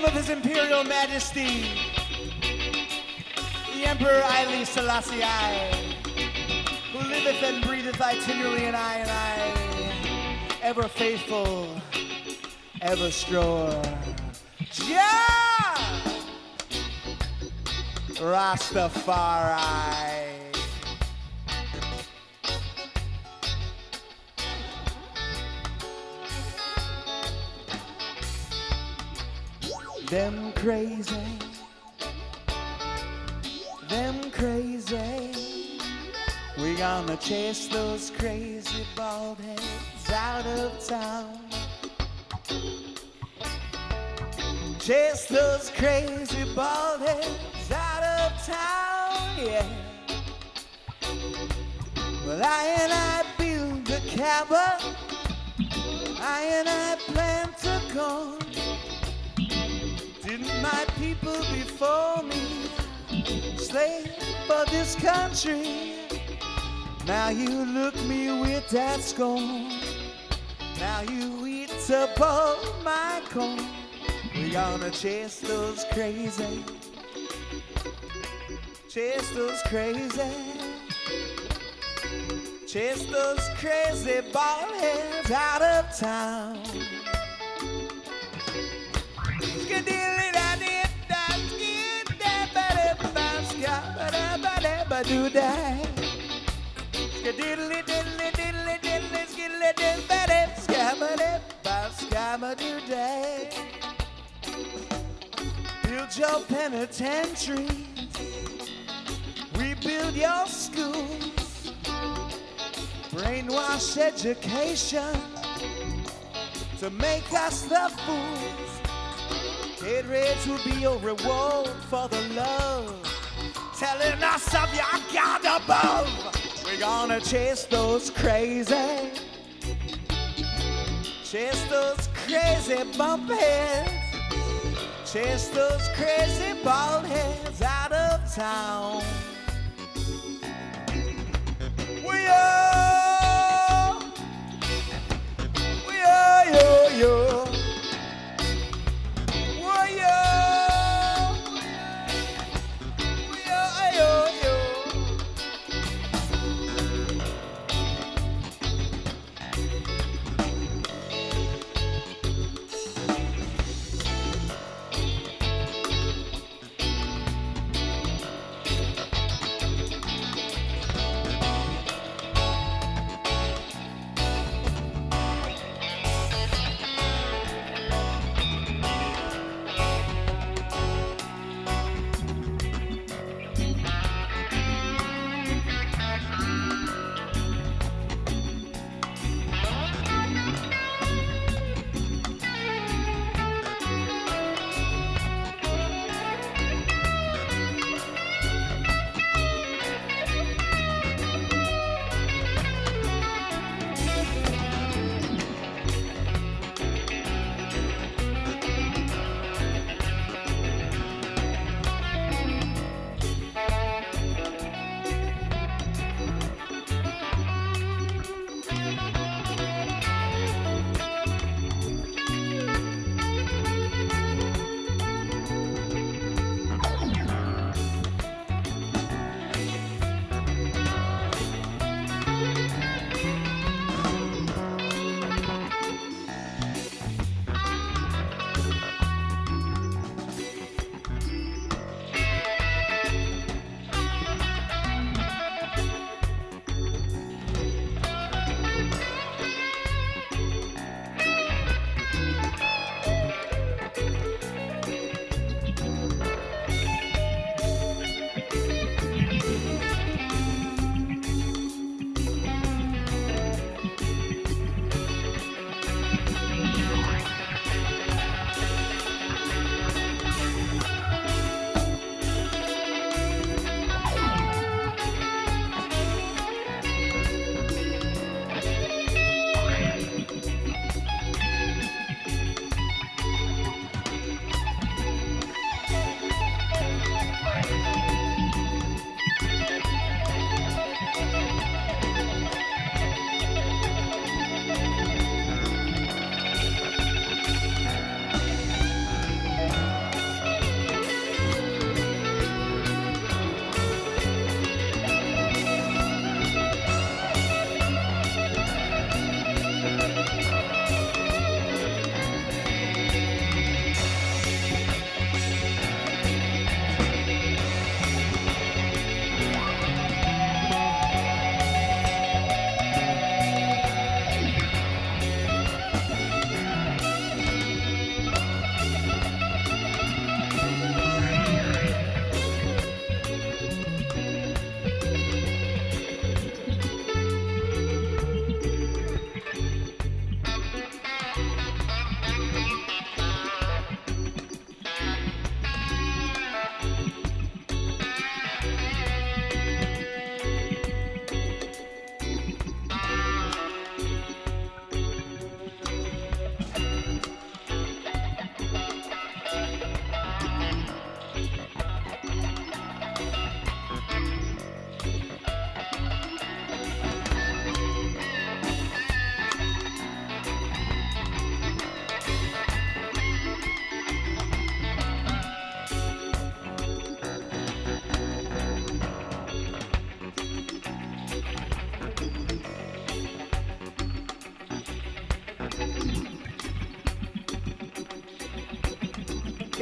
Name of His Imperial Majesty, the Emperor Haile Selassie who liveth and breatheth itinerally in I and I, ever faithful, ever sure. Jah! Rastafari. Them crazy, them crazy. We gonna chase those crazy bald heads out of town. Chase those crazy bald heads out of town, yeah. Well, I and I build a cabin. I and I plant a corn. My people before me slave for this country? Now you look me with that scorn. Now you eat all my corn. We gonna chase those crazy, chase those crazy, chase those crazy bald heads out of town. Do that. Skadiddly diddly diddly diddly skiddly diddly scabba scabba do day. Build your penitentiary. Rebuild your schools. Brainwash education to make us the fools. Get ready will be your reward for the love. Telling us of your God above. We're gonna chase those crazy, chase those crazy bump heads, chase those crazy bald heads out of town. We are,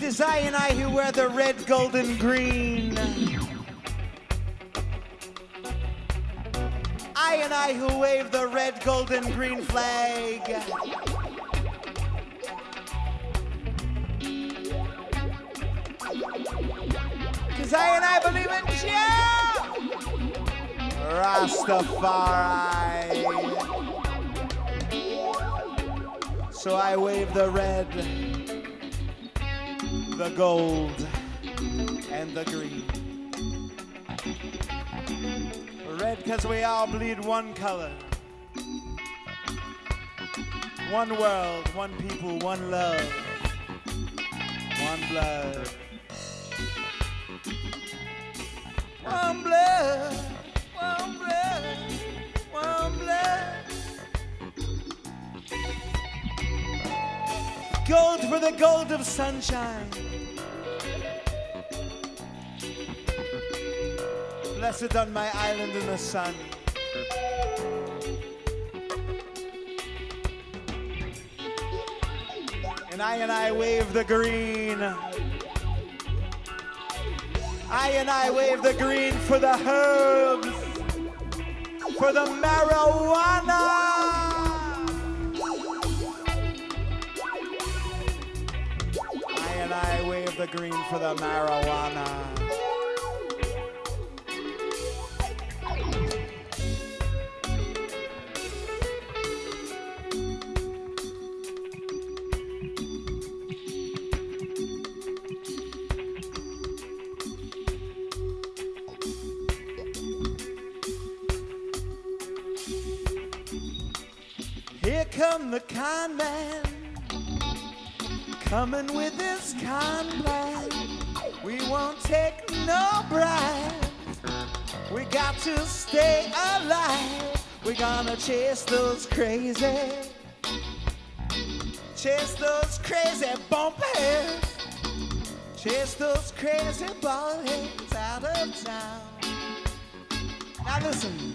It is I and I who wear the red, gold, and green. I and I who wave the red, gold, and green flag. Cause I and I believe in Jah. Rastafari. So I wave the red, the gold, and the green. Red because we all bleed one color. One world, one people, one love, one blood. One blood, one blood, one blood. Gold for the gold of sunshine. Blessed on my island in the sun. And I and I wave the green. I and I wave the green for the herbs, for the marijuana. I and I wave the green for the marijuana. Come the con man, coming with his con plan. We won't take no bribe. We got to stay alive. We're gonna chase those crazy, chase those crazy bump heads, chase those crazy bald heads out of town. Now listen,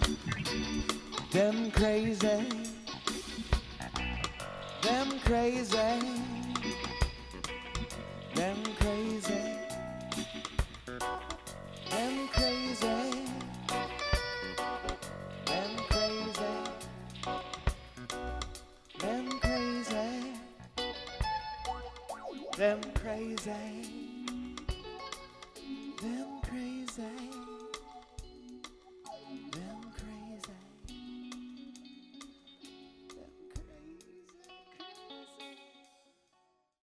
them crazy them crazy, them crazy, them crazy, them crazy, them crazy, them crazy.